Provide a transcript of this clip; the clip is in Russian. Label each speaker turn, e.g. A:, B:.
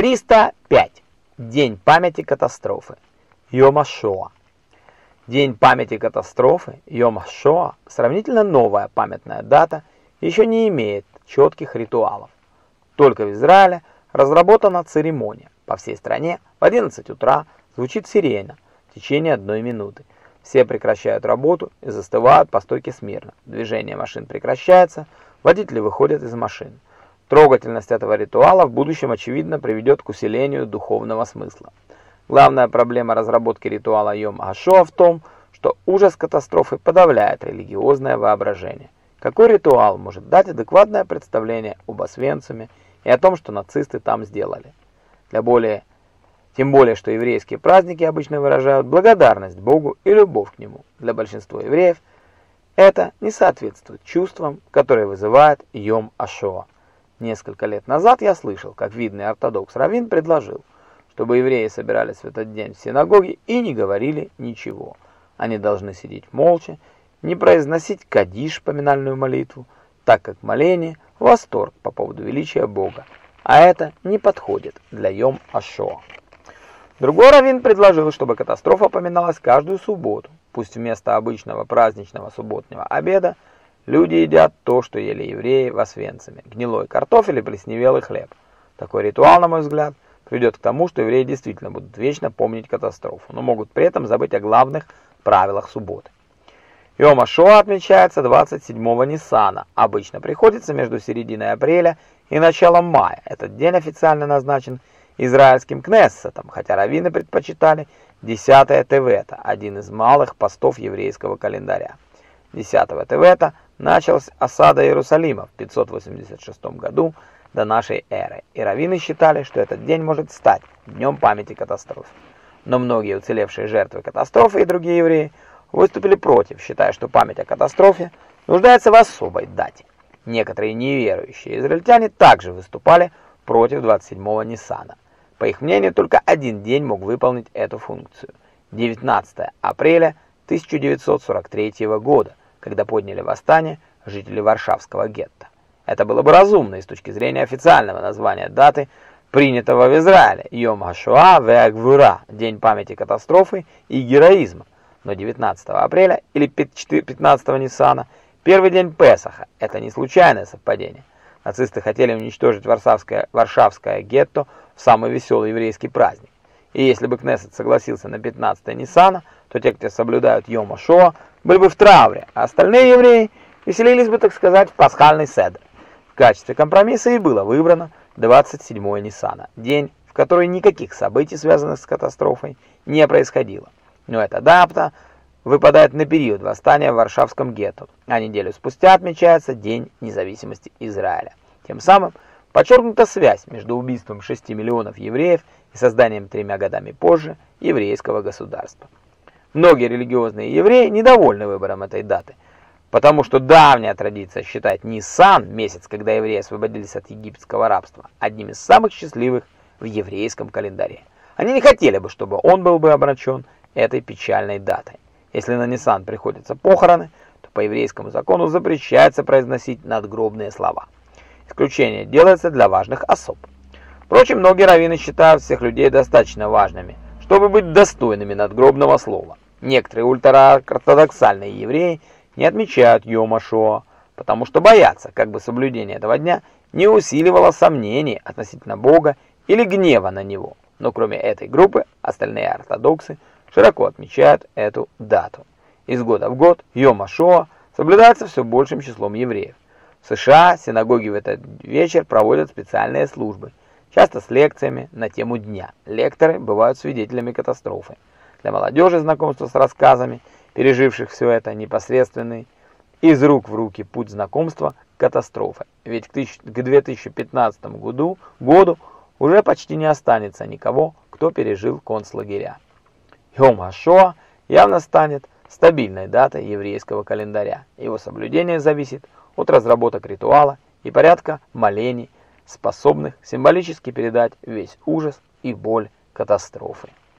A: 305. День памяти катастрофы. Йома Шоа. День памяти катастрофы Йома Шоа сравнительно новая памятная дата, еще не имеет четких ритуалов. Только в Израиле разработана церемония. По всей стране в 11 утра звучит сирена в течение одной минуты. Все прекращают работу и застывают по стойке смирно. Движение машин прекращается, водители выходят из машин. Трогательность этого ритуала в будущем, очевидно, приведет к усилению духовного смысла. Главная проблема разработки ритуала Йом-Ашоа в том, что ужас катастрофы подавляет религиозное воображение. Какой ритуал может дать адекватное представление об Освенциме и о том, что нацисты там сделали? Для более, тем более, что еврейские праздники обычно выражают благодарность Богу и любовь к Нему. Для большинства евреев это не соответствует чувствам, которые вызывает Йом-Ашоа. Несколько лет назад я слышал, как видный ортодокс Равин предложил, чтобы евреи собирались в этот день в синагоге и не говорили ничего. Они должны сидеть молча, не произносить кадиш, поминальную молитву, так как моление – восторг по поводу величия Бога, а это не подходит для Йом-Ашоа. Другой раввин предложил, чтобы катастрофа поминалась каждую субботу, пусть вместо обычного праздничного субботнего обеда – Люди едят то, что ели евреи в Освенциме – гнилой картофель и плесневелый хлеб. Такой ритуал, на мой взгляд, приведет к тому, что евреи действительно будут вечно помнить катастрофу, но могут при этом забыть о главных правилах субботы. Йома Шоа отмечается 27-го Ниссана, обычно приходится между серединой апреля и началом мая. Этот день официально назначен израильским Кнессетом, хотя раввины предпочитали 10 Тевета, один из малых постов еврейского календаря. 10 Тевета началась осада Иерусалима в 586 году до нашей эры, и раввины считали, что этот день может стать днем памяти катастрофы. Но многие уцелевшие жертвы катастрофы и другие евреи выступили против, считая, что память о катастрофе нуждается в особой дате. Некоторые неверующие израильтяне также выступали против 27-го Ниссана. По их мнению, только один день мог выполнить эту функцию – 19 апреля 1943 года, когда подняли восстание жители Варшавского гетто. Это было бы разумно и с точки зрения официального названия даты, принятого в Израиле Йом Хашуа Веагвура, День памяти катастрофы и героизма. Но 19 апреля или 15 Ниссана, первый день Песаха, это не случайное совпадение. Нацисты хотели уничтожить Варшавское, Варшавское гетто в самый веселый еврейский праздник. И если бы Кнессет согласился на 15 Ниссана, то те, кто соблюдают Йома Шоа, были бы в трауре, а остальные евреи веселились бы, так сказать, в пасхальный седр. В качестве компромисса и было выбрано 27-е Ниссана, день, в который никаких событий, связанных с катастрофой, не происходило. Но эта дата выпадает на период восстания в Варшавском гетто, а неделю спустя отмечается День независимости Израиля. Тем самым подчеркнута связь между убийством 6 миллионов евреев и созданием тремя годами позже еврейского государства. Многие религиозные евреи недовольны выбором этой даты, потому что давняя традиция считает Нисан, месяц, когда евреи освободились от египетского рабства, одним из самых счастливых в еврейском календаре. Они не хотели бы, чтобы он был бы обращен этой печальной датой. Если на Нисан приходятся похороны, то по еврейскому закону запрещается произносить надгробные слова. Исключение делается для важных особ. Впрочем, многие раввины считают всех людей достаточно важными, чтобы быть достойными надгробного слова. Некоторые ультраортодоксальные евреи не отмечают Йома-Шоа, потому что боятся, как бы соблюдение этого дня не усиливало сомнений относительно Бога или гнева на Него. Но кроме этой группы, остальные ортодоксы широко отмечают эту дату. Из года в год Йома-Шоа соблюдается все большим числом евреев. В США синагоги в этот вечер проводят специальные службы, часто с лекциями на тему дня. Лекторы бывают свидетелями катастрофы. Для молодежи знакомство с рассказами, переживших все это, непосредственный из рук в руки путь знакомства катастрофы. Ведь к 2015 году, году уже почти не останется никого, кто пережил концлагеря. Йом Ашоа явно станет стабильной датой еврейского календаря. Его соблюдение зависит от разработок ритуала и порядка молений, способных символически передать весь ужас и боль катастрофы.